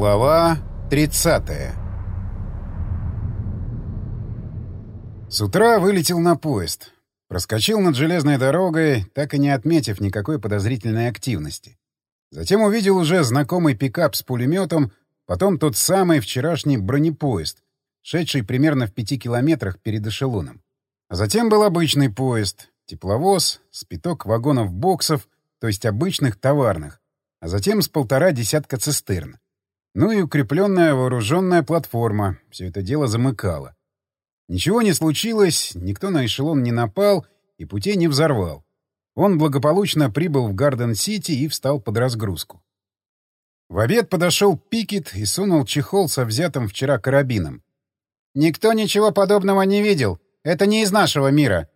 Глава 30 С утра вылетел на поезд. Проскочил над железной дорогой, так и не отметив никакой подозрительной активности. Затем увидел уже знакомый пикап с пулеметом, потом тот самый вчерашний бронепоезд, шедший примерно в пяти километрах перед эшелоном. А затем был обычный поезд, тепловоз, спиток вагонов-боксов, то есть обычных товарных, а затем с полтора десятка цистерн. Ну и укрепленная вооруженная платформа все это дело замыкала. Ничего не случилось, никто на эшелон не напал и путей не взорвал. Он благополучно прибыл в Гарден-Сити и встал под разгрузку. В обед подошел Пикет и сунул чехол со взятым вчера карабином. «Никто ничего подобного не видел. Это не из нашего мира».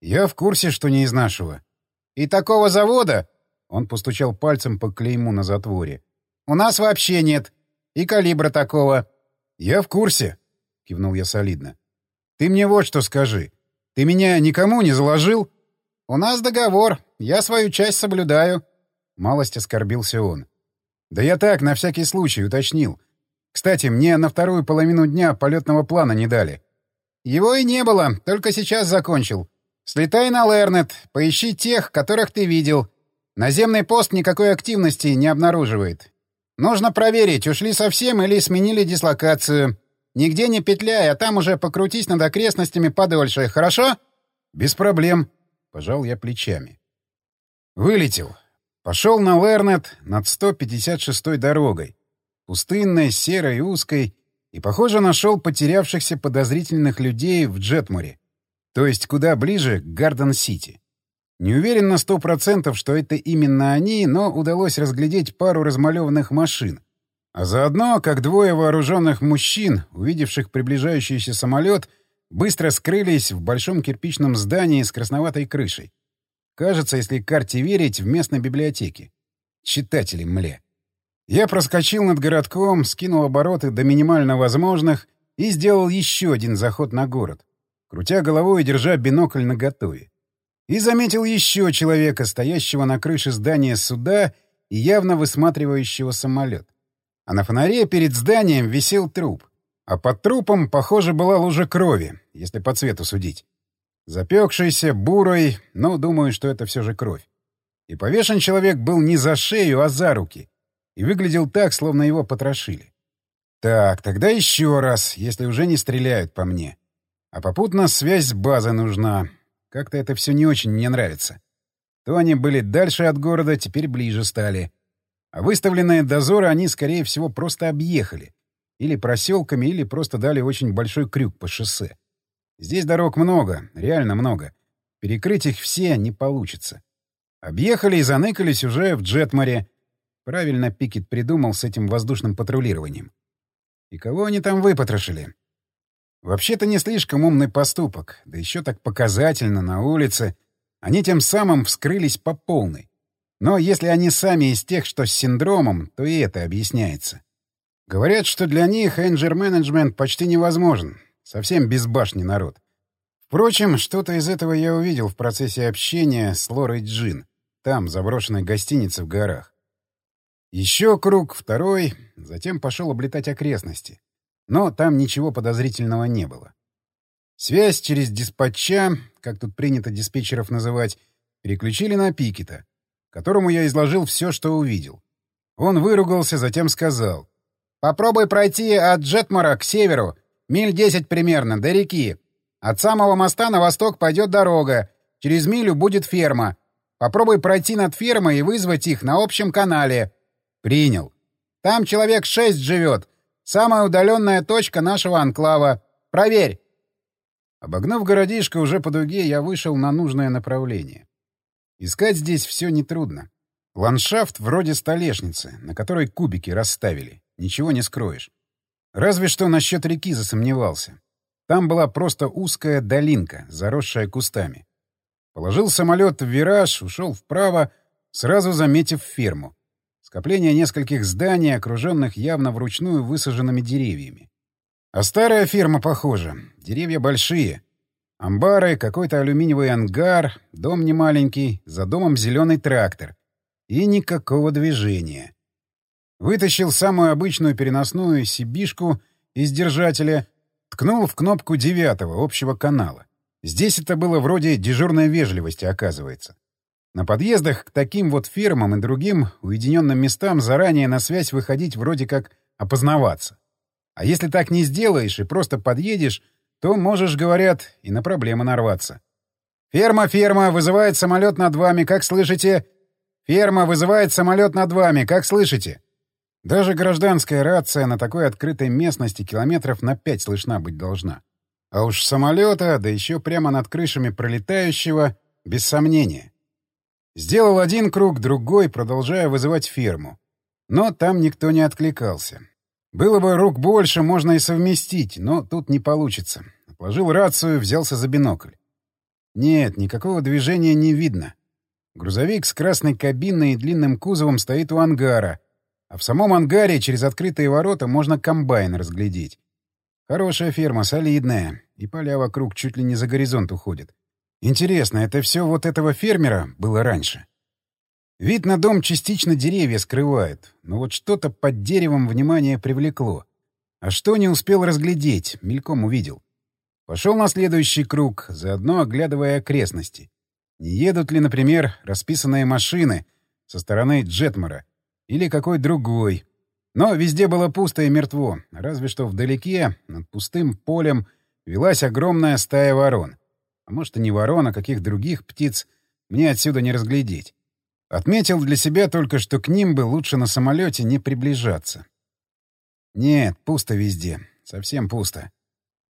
«Я в курсе, что не из нашего». «И такого завода...» — он постучал пальцем по клейму на затворе. «У нас вообще нет. И калибра такого. — Я в курсе, — кивнул я солидно. — Ты мне вот что скажи. Ты меня никому не заложил? — У нас договор. Я свою часть соблюдаю. Малость оскорбился он. — Да я так, на всякий случай, уточнил. Кстати, мне на вторую половину дня полетного плана не дали. — Его и не было, только сейчас закончил. Слетай на Лернет, поищи тех, которых ты видел. Наземный пост никакой активности не обнаруживает. Нужно проверить, ушли совсем или сменили дислокацию. Нигде не петляй, а там уже покрутись над окрестностями подольше, хорошо? Без проблем. Пожал я плечами. Вылетел. Пошел на Лернет над 156-й дорогой. Пустынной, серой, узкой. И, похоже, нашел потерявшихся подозрительных людей в Джетморе. То есть куда ближе к Гарден-Сити. Не уверен на сто процентов, что это именно они, но удалось разглядеть пару размалеванных машин. А заодно, как двое вооруженных мужчин, увидевших приближающийся самолет, быстро скрылись в большом кирпичном здании с красноватой крышей. Кажется, если карте верить, в местной библиотеке. Читатели мле. Я проскочил над городком, скинул обороты до минимально возможных и сделал еще один заход на город, крутя головой и держа бинокль наготове. И заметил еще человека, стоящего на крыше здания суда и явно высматривающего самолет. А на фонаре перед зданием висел труп. А под трупом, похоже, была лужа крови, если по цвету судить. Запекшийся, бурой, но думаю, что это все же кровь. И повешен человек был не за шею, а за руки. И выглядел так, словно его потрошили. Так, тогда еще раз, если уже не стреляют по мне. А попутно связь с базой нужна. Как-то это все не очень мне нравится. То они были дальше от города, теперь ближе стали. А выставленные дозоры они, скорее всего, просто объехали. Или проселками, или просто дали очень большой крюк по шоссе. Здесь дорог много, реально много. Перекрыть их все не получится. Объехали и заныкались уже в Джетморе. Правильно Пикет придумал с этим воздушным патрулированием. И кого они там выпотрошили? Вообще-то не слишком умный поступок, да еще так показательно на улице. Они тем самым вскрылись по полной. Но если они сами из тех, что с синдромом, то и это объясняется. Говорят, что для них энджер-менеджмент почти невозможен. Совсем безбашенный народ. Впрочем, что-то из этого я увидел в процессе общения с Лорой Джин, там, заброшенной гостинице в горах. Еще круг, второй, затем пошел облетать окрестности. Но там ничего подозрительного не было. Связь через диспатча, как тут принято диспетчеров называть, переключили на Пикета, которому я изложил все, что увидел. Он выругался, затем сказал. «Попробуй пройти от Джетмора к северу, миль десять примерно, до реки. От самого моста на восток пойдет дорога, через милю будет ферма. Попробуй пройти над фермой и вызвать их на общем канале». «Принял. Там человек шесть живет, Самая удаленная точка нашего анклава. Проверь!» Обогнав городишко уже по дуге, я вышел на нужное направление. Искать здесь все нетрудно. Ландшафт вроде столешницы, на которой кубики расставили. Ничего не скроешь. Разве что насчет реки засомневался. Там была просто узкая долинка, заросшая кустами. Положил самолет в вираж, ушел вправо, сразу заметив ферму. Скопление нескольких зданий, окруженных явно вручную высаженными деревьями. А старая ферма похожа. Деревья большие. Амбары, какой-то алюминиевый ангар, дом немаленький, за домом зеленый трактор. И никакого движения. Вытащил самую обычную переносную сибишку из держателя, ткнул в кнопку девятого общего канала. Здесь это было вроде дежурной вежливости, оказывается. На подъездах к таким вот фермам и другим уединенным местам заранее на связь выходить вроде как опознаваться. А если так не сделаешь и просто подъедешь, то можешь, говорят, и на проблемы нарваться. «Ферма, ферма, вызывает самолет над вами, как слышите?» «Ферма вызывает самолет над вами, как слышите?» Даже гражданская рация на такой открытой местности километров на пять слышна быть должна. А уж самолета, да еще прямо над крышами пролетающего, без сомнения. Сделал один круг, другой, продолжая вызывать ферму. Но там никто не откликался. Было бы рук больше, можно и совместить, но тут не получится. Отложил рацию, взялся за бинокль. Нет, никакого движения не видно. Грузовик с красной кабиной и длинным кузовом стоит у ангара, а в самом ангаре через открытые ворота можно комбайн разглядеть. Хорошая ферма, солидная, и поля вокруг чуть ли не за горизонт уходят. Интересно, это все вот этого фермера было раньше? Вид на дом частично деревья скрывает, но вот что-то под деревом внимание привлекло. А что не успел разглядеть, мельком увидел. Пошел на следующий круг, заодно оглядывая окрестности. Не едут ли, например, расписанные машины со стороны Джетмара или какой другой. Но везде было пусто и мертво, разве что вдалеке, над пустым полем, велась огромная стая ворон — а может, и не ворон, а каких других птиц, мне отсюда не разглядеть. Отметил для себя только, что к ним бы лучше на самолете не приближаться. Нет, пусто везде. Совсем пусто.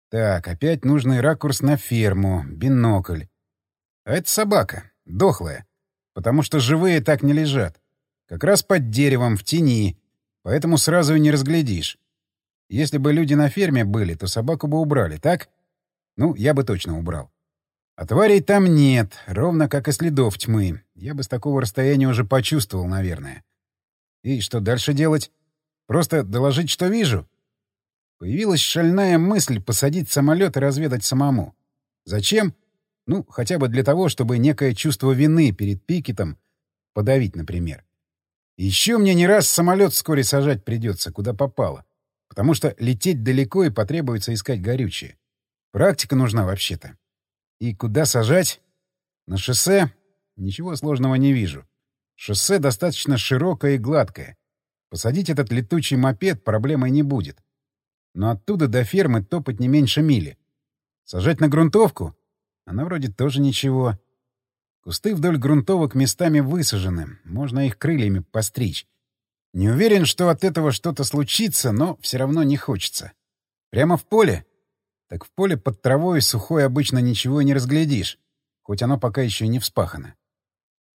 Так, опять нужный ракурс на ферму, бинокль. А это собака, дохлая. Потому что живые так не лежат. Как раз под деревом, в тени. Поэтому сразу и не разглядишь. Если бы люди на ферме были, то собаку бы убрали, так? Ну, я бы точно убрал. А тварей там нет, ровно как и следов тьмы. Я бы с такого расстояния уже почувствовал, наверное. И что дальше делать? Просто доложить, что вижу? Появилась шальная мысль посадить самолет и разведать самому. Зачем? Ну, хотя бы для того, чтобы некое чувство вины перед Пикетом подавить, например. Еще мне не раз самолет вскоре сажать придется, куда попало. Потому что лететь далеко и потребуется искать горючее. Практика нужна вообще-то. И куда сажать? На шоссе? Ничего сложного не вижу. Шоссе достаточно широкое и гладкое. Посадить этот летучий мопед проблемой не будет. Но оттуда до фермы топать не меньше мили. Сажать на грунтовку? Она вроде тоже ничего. Кусты вдоль грунтовок местами высажены. Можно их крыльями постричь. Не уверен, что от этого что-то случится, но все равно не хочется. Прямо в поле? Так в поле под травой сухой обычно ничего не разглядишь, хоть оно пока еще не вспахано.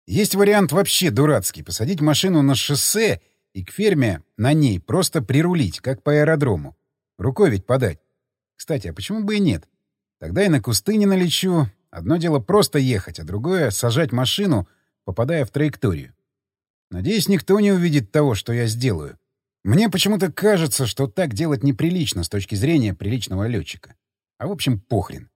Есть вариант вообще дурацкий — посадить машину на шоссе и к ферме на ней просто прирулить, как по аэродрому. Рукой ведь подать. Кстати, а почему бы и нет? Тогда и на кусты не налечу. Одно дело просто ехать, а другое — сажать машину, попадая в траекторию. Надеюсь, никто не увидит того, что я сделаю. Мне почему-то кажется, что так делать неприлично с точки зрения приличного летчика. А в общем, похрен.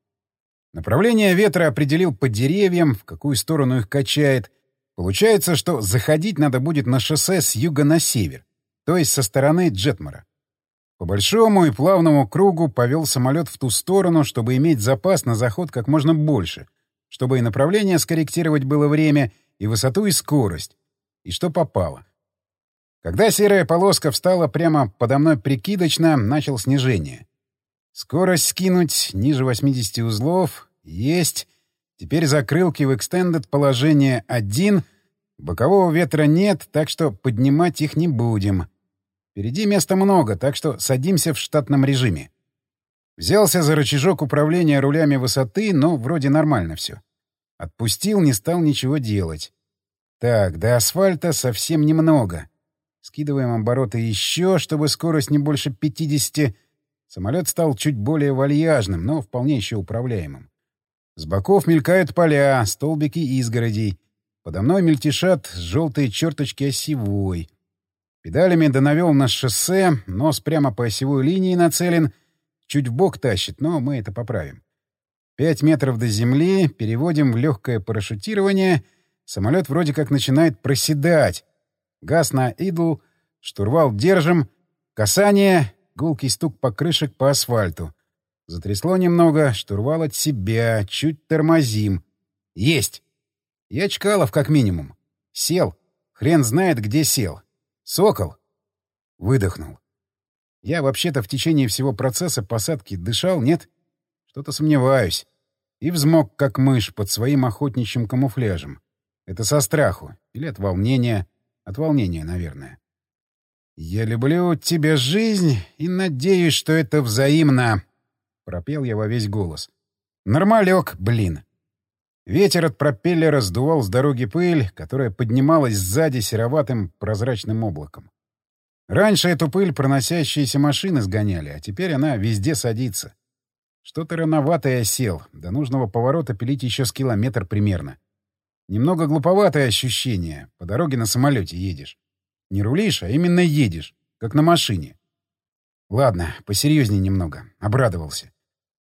Направление ветра определил по деревьям, в какую сторону их качает. Получается, что заходить надо будет на шоссе с юга на север, то есть со стороны Джетмара. По большому и плавному кругу повел самолет в ту сторону, чтобы иметь запас на заход как можно больше, чтобы и направление скорректировать было время, и высоту, и скорость, и что попало. Когда серая полоска встала прямо подо мной прикидочно, начал снижение. Скорость скинуть ниже 80 узлов. Есть. Теперь закрылки в Extended положение 1. Бокового ветра нет, так что поднимать их не будем. Впереди места много, так что садимся в штатном режиме. Взялся за рычажок управления рулями высоты, но вроде нормально все. Отпустил, не стал ничего делать. Так, до асфальта совсем немного. Скидываем обороты еще, чтобы скорость не больше 50 Самолет стал чуть более вальяжным, но вполне еще управляемым. С боков мелькают поля, столбики изгородей. Подо мной мельтешат желтые черточки осевой. Педалями донавел на шоссе, нос прямо по осевой линии нацелен. Чуть в бок тащит, но мы это поправим. Пять метров до земли, переводим в легкое парашютирование. Самолет вроде как начинает проседать. Газ на идл, штурвал держим, касание, гулкий стук покрышек по асфальту. Затрясло немного, штурвал от себя, чуть тормозим. Есть! Я Чкалов, как минимум. Сел. Хрен знает, где сел. Сокол. Выдохнул. Я вообще-то в течение всего процесса посадки дышал, нет? Что-то сомневаюсь. И взмок, как мышь, под своим охотничьим камуфляжем. Это со страху. Или от волнения. От волнения, наверное. «Я люблю тебя жизнь и надеюсь, что это взаимно», — пропел я во весь голос. «Нормалек, блин». Ветер от пропеллера сдувал с дороги пыль, которая поднималась сзади сероватым прозрачным облаком. Раньше эту пыль проносящиеся машины сгоняли, а теперь она везде садится. Что-то рановато я сел, до нужного поворота пилить еще с километр примерно. Немного глуповатое ощущение, по дороге на самолете едешь. Не рулишь, а именно едешь, как на машине. Ладно, посерьезнее немного, обрадовался.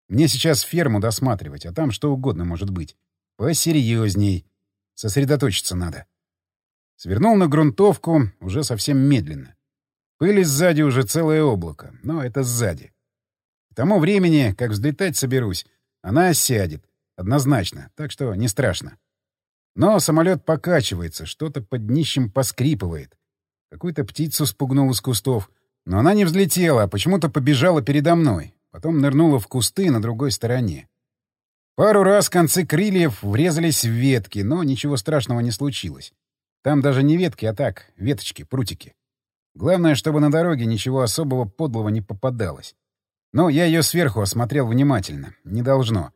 Мне сейчас ферму досматривать, а там что угодно может быть. Посерьезней. Сосредоточиться надо. Свернул на грунтовку уже совсем медленно. Пыли сзади уже целое облако, но это сзади. К тому времени, как взлетать соберусь, она осядет. Однозначно, так что не страшно. Но самолет покачивается, что-то под днищем поскрипывает. Какую-то птицу спугнул из кустов. Но она не взлетела, а почему-то побежала передо мной. Потом нырнула в кусты на другой стороне. Пару раз концы крыльев врезались в ветки, но ничего страшного не случилось. Там даже не ветки, а так, веточки, прутики. Главное, чтобы на дороге ничего особого подлого не попадалось. Но я ее сверху осмотрел внимательно. Не должно.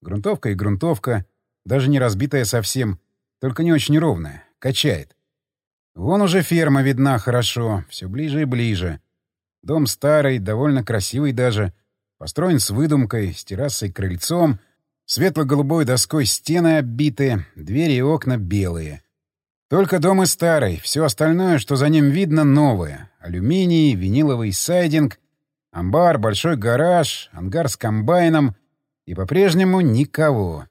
Грунтовка и грунтовка, даже не разбитая совсем, только не очень ровная, качает. Вон уже ферма видна хорошо, все ближе и ближе. Дом старый, довольно красивый даже, построен с выдумкой, с террасой крыльцом — Светло-голубой доской стены оббиты, двери и окна белые. Только дом и старый, все остальное, что за ним видно, новое. Алюминий, виниловый сайдинг, амбар, большой гараж, ангар с комбайном. И по-прежнему никого.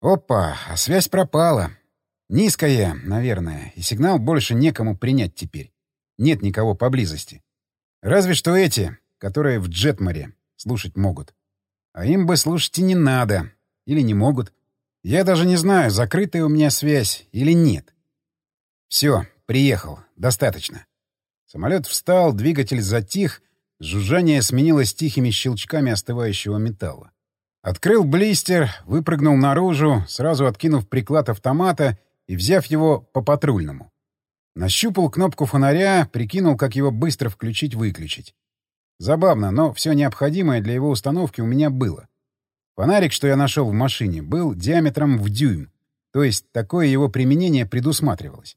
Опа, а связь пропала. Низкая, наверное, и сигнал больше некому принять теперь. Нет никого поблизости. Разве что эти, которые в Джетморе слушать могут. А им бы слушать и не надо. Или не могут. Я даже не знаю, закрытая у меня связь или нет. Все, приехал. Достаточно. Самолет встал, двигатель затих, жужжание сменилось тихими щелчками остывающего металла. Открыл блистер, выпрыгнул наружу, сразу откинув приклад автомата и взяв его по патрульному. Нащупал кнопку фонаря, прикинул, как его быстро включить-выключить. Забавно, но все необходимое для его установки у меня было. Фонарик, что я нашел в машине, был диаметром в дюйм, то есть такое его применение предусматривалось.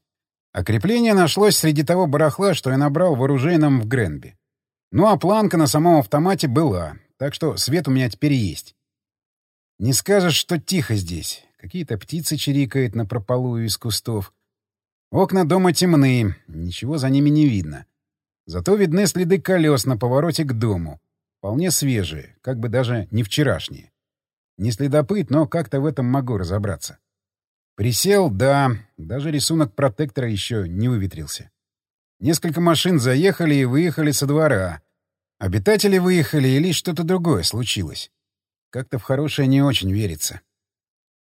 А крепление нашлось среди того барахла, что я набрал в оружейном в Гренби. Ну а планка на самом автомате была, так что свет у меня теперь есть. Не скажешь, что тихо здесь. Какие-то птицы чирикают на прополую из кустов. Окна дома темны, ничего за ними не видно. Зато видны следы колес на повороте к дому. Вполне свежие, как бы даже не вчерашние. Не следопыт, но как-то в этом могу разобраться. Присел, да, даже рисунок протектора еще не выветрился. Несколько машин заехали и выехали со двора. Обитатели выехали или что-то другое случилось. Как-то в хорошее не очень верится.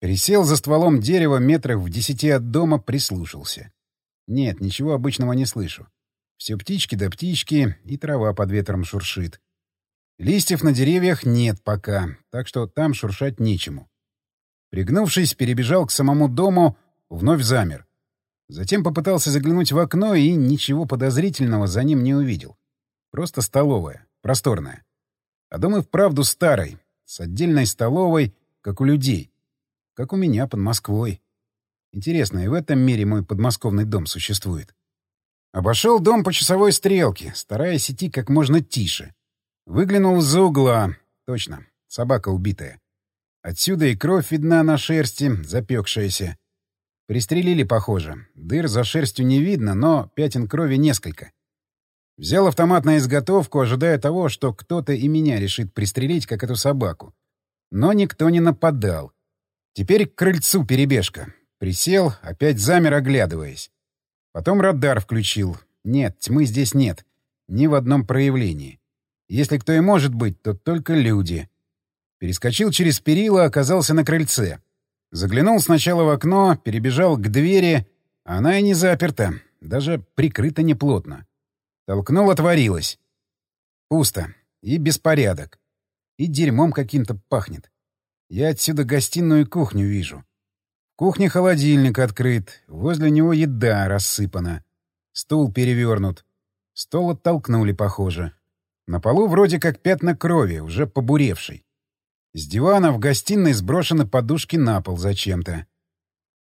Присел за стволом дерева метрах в десяти от дома, прислушался. Нет, ничего обычного не слышу. Все птички да птички, и трава под ветром шуршит. Листьев на деревьях нет пока, так что там шуршать нечему. Пригнувшись, перебежал к самому дому, вновь замер. Затем попытался заглянуть в окно и ничего подозрительного за ним не увидел. Просто столовая, просторная. А дом и вправду старый, с отдельной столовой, как у людей. Как у меня под Москвой. Интересно, и в этом мире мой подмосковный дом существует. Обошел дом по часовой стрелке, стараясь идти как можно тише. Выглянул из-за угла. Точно, собака убитая. Отсюда и кровь видна на шерсти, запекшаяся. Пристрелили, похоже. Дыр за шерстью не видно, но пятен крови несколько. Взял автомат на изготовку, ожидая того, что кто-то и меня решит пристрелить, как эту собаку. Но никто не нападал. Теперь к крыльцу перебежка. Присел, опять замер, оглядываясь. Потом радар включил. Нет, тьмы здесь нет. Ни в одном проявлении. Если кто и может быть, то только люди. Перескочил через перила, оказался на крыльце. Заглянул сначала в окно, перебежал к двери. Она и не заперта, даже прикрыта неплотно. Толкнул, отворилась. Пусто. И беспорядок. И дерьмом каким-то пахнет. Я отсюда гостиную и кухню вижу. В кухне холодильник открыт, возле него еда рассыпана. Стул перевернут. Стол оттолкнули, похоже. На полу вроде как пятна крови, уже побуревший. С дивана в гостиной сброшены подушки на пол зачем-то.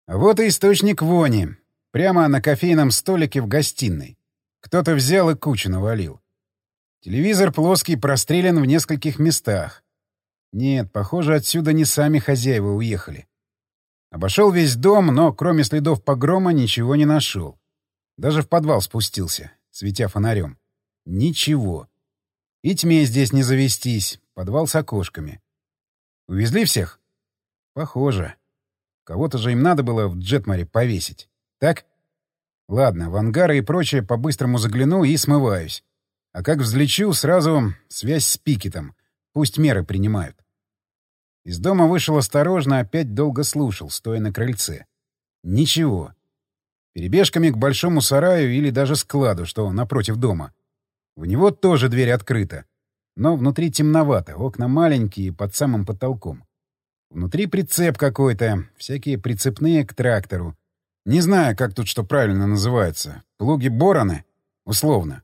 А вот и источник вони. Прямо на кофейном столике в гостиной. Кто-то взял и кучу навалил. Телевизор плоский прострелен в нескольких местах. Нет, похоже, отсюда не сами хозяева уехали. Обошел весь дом, но кроме следов погрома ничего не нашел. Даже в подвал спустился, светя фонарем. Ничего. И тьме здесь не завестись. Подвал с окошками. Увезли всех? Похоже. Кого-то же им надо было в Джетмаре повесить. Так? Ладно, в ангары и прочее по-быстрому загляну и смываюсь. А как взлечу, сразу связь с Пикетом. Пусть меры принимают. Из дома вышел осторожно, опять долго слушал, стоя на крыльце. Ничего. Перебежками к большому сараю или даже складу, что напротив дома. В него тоже дверь открыта. Но внутри темновато, окна маленькие, под самым потолком. Внутри прицеп какой-то, всякие прицепные к трактору. Не знаю, как тут что правильно называется. Плуги-бороны? Условно.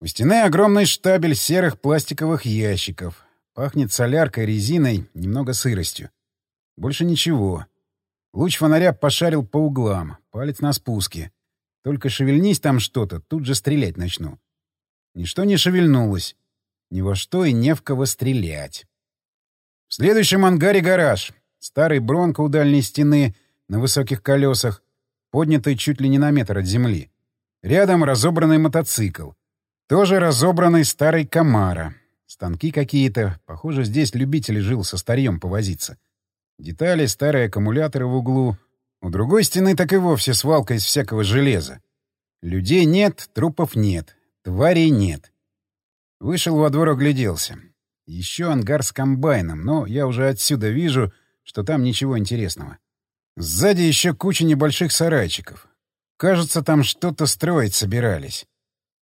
У стены огромный штабель серых пластиковых ящиков. Пахнет соляркой, резиной, немного сыростью. Больше ничего. Луч фонаря пошарил по углам, палец на спуске. Только шевельнись там что-то, тут же стрелять начну. Ничто не шевельнулось. Ни во что и не в кого стрелять. В следующем ангаре гараж. Старый бронко у дальней стены на высоких колесах, поднятый чуть ли не на метр от земли. Рядом разобранный мотоцикл. Тоже разобранный старый Камара. Станки какие-то. Похоже, здесь любитель жил со старьем повозиться. Детали, старые аккумуляторы в углу. У другой стены так и вовсе свалка из всякого железа. Людей нет, трупов нет, тварей нет. Вышел во двор, огляделся. Еще ангар с комбайном, но я уже отсюда вижу, что там ничего интересного. Сзади еще куча небольших сарайчиков. Кажется, там что-то строить собирались.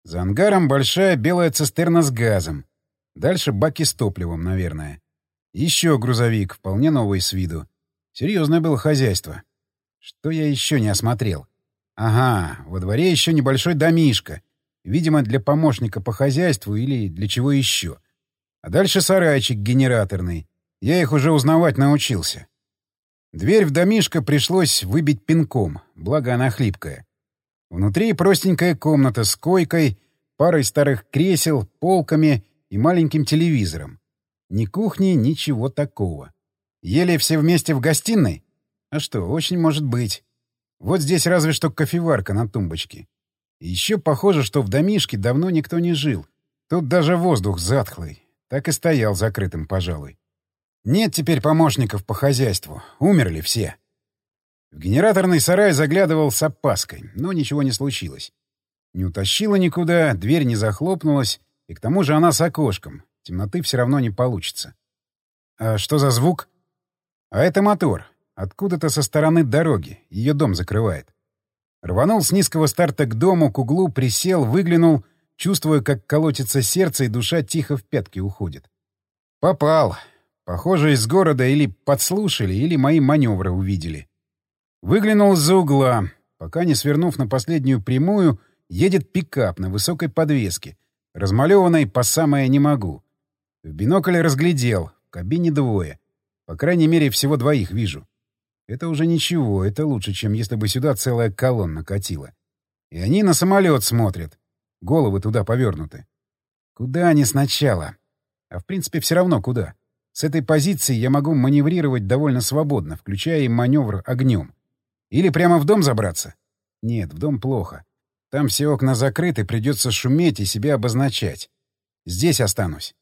За ангаром большая белая цистерна с газом. Дальше баки с топливом, наверное. Еще грузовик, вполне новый с виду. Серьезное было хозяйство. Что я еще не осмотрел? Ага, во дворе еще небольшой домишко. Видимо, для помощника по хозяйству или для чего еще. А дальше сарайчик генераторный. Я их уже узнавать научился. Дверь в домишко пришлось выбить пинком, благо она хлипкая. Внутри простенькая комната с койкой, парой старых кресел, полками и маленьким телевизором. Ни кухни, ничего такого. Ели все вместе в гостиной? А что, очень может быть. Вот здесь разве что кофеварка на тумбочке. еще похоже, что в домишке давно никто не жил. Тут даже воздух затхлый. Так и стоял закрытым, пожалуй. Нет теперь помощников по хозяйству. Умерли все. В генераторный сарай заглядывал с опаской, но ничего не случилось. Не утащила никуда, дверь не захлопнулась, и к тому же она с окошком. Темноты все равно не получится. А что за звук? А это мотор. Откуда-то со стороны дороги. Ее дом закрывает. Рванул с низкого старта к дому, к углу, присел, выглянул, чувствуя, как колотится сердце, и душа тихо в пятки уходит. Попал. Похоже, из города или подслушали, или мои маневры увидели. Выглянул из-за угла. Пока не свернув на последнюю прямую, едет пикап на высокой подвеске, размалеванной по самое не могу. В бинокль разглядел. В кабине двое. По крайней мере, всего двоих вижу. Это уже ничего, это лучше, чем если бы сюда целая колонна катила. И они на самолет смотрят. Головы туда повернуты. Куда они сначала? А в принципе все равно куда. С этой позиции я могу маневрировать довольно свободно, включая и маневр огнем. Или прямо в дом забраться? Нет, в дом плохо. Там все окна закрыты, придется шуметь и себя обозначать. Здесь останусь.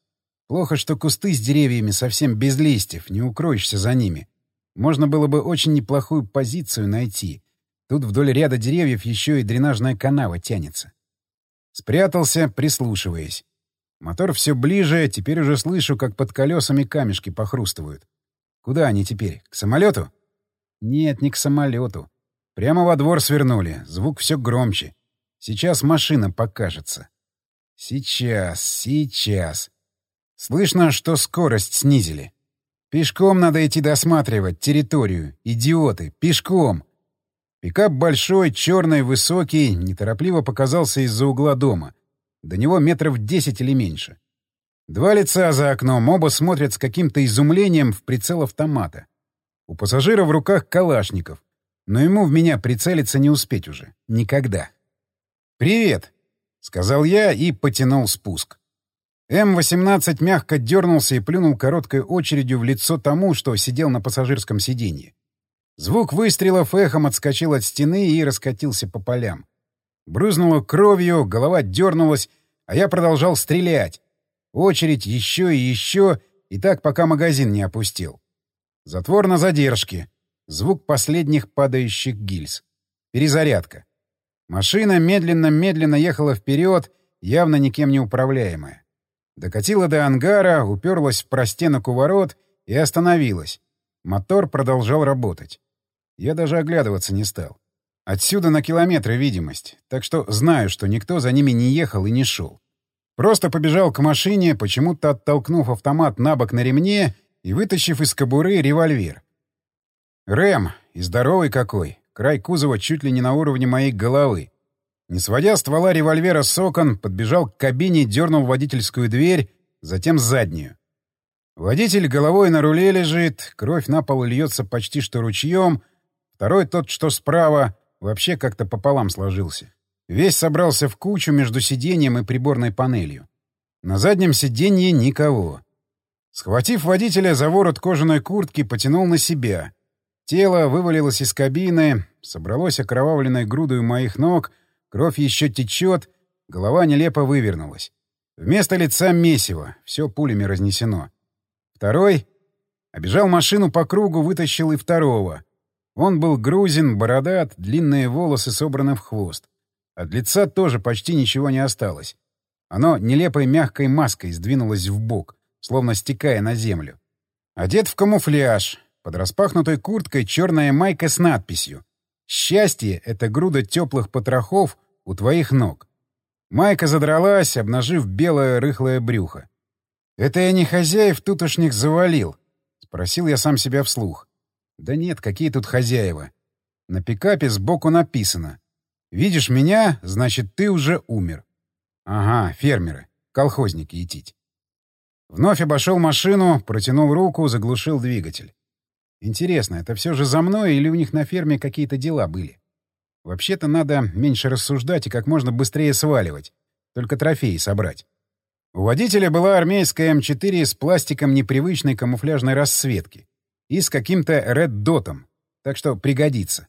Плохо, что кусты с деревьями совсем без листьев, не укроешься за ними. Можно было бы очень неплохую позицию найти. Тут вдоль ряда деревьев еще и дренажная канава тянется. Спрятался, прислушиваясь. Мотор все ближе, теперь уже слышу, как под колесами камешки похрустывают. Куда они теперь? К самолету? Нет, не к самолету. Прямо во двор свернули. Звук все громче. Сейчас машина покажется. Сейчас, сейчас. Слышно, что скорость снизили. Пешком надо идти досматривать территорию. Идиоты, пешком. Пикап большой, черный, высокий, неторопливо показался из-за угла дома. До него метров десять или меньше. Два лица за окном, оба смотрят с каким-то изумлением в прицел автомата. У пассажира в руках калашников. Но ему в меня прицелиться не успеть уже. Никогда. «Привет!» — сказал я и потянул спуск. М-18 мягко дернулся и плюнул короткой очередью в лицо тому, что сидел на пассажирском сиденье. Звук выстрелов эхом отскочил от стены и раскатился по полям. Брызнуло кровью, голова дернулась, а я продолжал стрелять. Очередь еще и еще, и так пока магазин не опустил. Затвор на задержке. Звук последних падающих гильз. Перезарядка. Машина медленно-медленно ехала вперед, явно никем не управляемая. Докатила до ангара, уперлась в простенок у ворот и остановилась. Мотор продолжал работать. Я даже оглядываться не стал. Отсюда на километры видимость, так что знаю, что никто за ними не ехал и не шел. Просто побежал к машине, почему-то оттолкнув автомат на бок на ремне и вытащив из кобуры револьвер. Рэм, и здоровый какой, край кузова чуть ли не на уровне моей головы. Не сводя ствола револьвера с окон, подбежал к кабине, дернул водительскую дверь, затем заднюю. Водитель головой на руле лежит, кровь на пол льется почти что ручьем, второй тот, что справа, вообще как-то пополам сложился. Весь собрался в кучу между сиденьем и приборной панелью. На заднем сиденье никого. Схватив водителя за ворот кожаной куртки, потянул на себя. Тело вывалилось из кабины, собралось окровавленной грудой моих ног, кровь еще течет, голова нелепо вывернулась. Вместо лица месиво, все пулями разнесено. Второй обежал машину по кругу, вытащил и второго. Он был грузин, бородат, длинные волосы собраны в хвост. От лица тоже почти ничего не осталось. Оно нелепой мягкой маской сдвинулось в бок, словно стекая на землю. Одет в камуфляж, под распахнутой курткой черная майка с надписью «Счастье — это груда теплых потрохов у твоих ног». Майка задралась, обнажив белое рыхлое брюхо. «Это я не хозяев тутошних завалил?» — спросил я сам себя вслух. «Да нет, какие тут хозяева?» На пикапе сбоку написано «Видишь меня, значит, ты уже умер». Ага, фермеры, колхозники етить. Вновь обошел машину, протянул руку, заглушил двигатель. Интересно, это все же за мной или у них на ферме какие-то дела были? Вообще-то надо меньше рассуждать и как можно быстрее сваливать. Только трофеи собрать. У водителя была армейская М4 с пластиком непривычной камуфляжной расцветки и с каким-то ред-дотом, так что пригодится.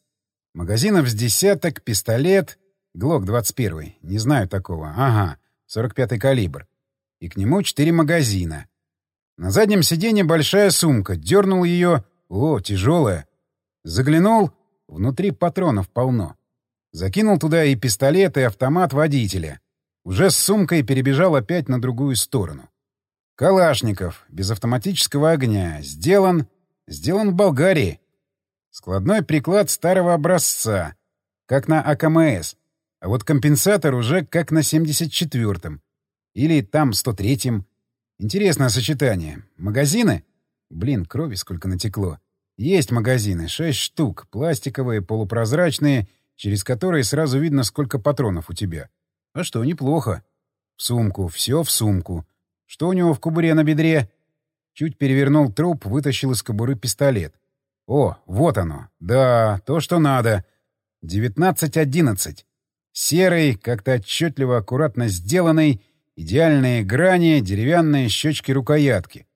Магазинов с десяток, пистолет, ГЛОК 21, не знаю такого, ага, 45-й калибр. И к нему четыре магазина. На заднем сиденье большая сумка, дернул ее, о, тяжелая. Заглянул, внутри патронов полно. Закинул туда и пистолет, и автомат водителя. Уже с сумкой перебежал опять на другую сторону. Калашников, без автоматического огня. Сделан... Сделан в Болгарии. Складной приклад старого образца, как на АКМС. А вот компенсатор уже как на 74-м. Или там 103-м. Интересное сочетание. Магазины? Блин, крови сколько натекло. Есть магазины, шесть штук, пластиковые, полупрозрачные, через которые сразу видно, сколько патронов у тебя. А что, неплохо. В сумку, все в сумку. Что у него в кубуре на бедре? Чуть перевернул труп, вытащил из кобуры пистолет. О, вот оно. Да, то, что надо. Девятнадцать одиннадцать. Серый, как-то отчетливо аккуратно сделанный, идеальные грани, деревянные щечки-рукоятки.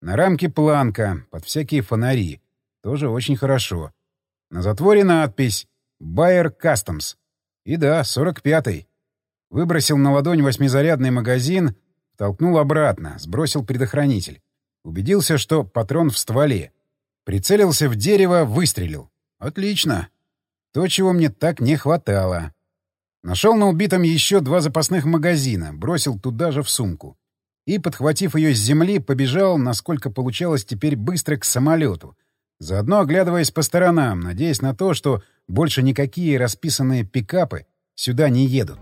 На рамке планка, под всякие фонари. Тоже очень хорошо. На затворе надпись «Байер Customs». И да, 45-й. Выбросил на ладонь восьмизарядный магазин, толкнул обратно, сбросил предохранитель. Убедился, что патрон в стволе. Прицелился в дерево, выстрелил. Отлично. То, чего мне так не хватало. Нашел на убитом еще два запасных магазина, бросил туда же в сумку. И, подхватив ее с земли, побежал, насколько получалось теперь быстро, к самолету, заодно оглядываясь по сторонам, надеясь на то, что больше никакие расписанные пикапы сюда не едут.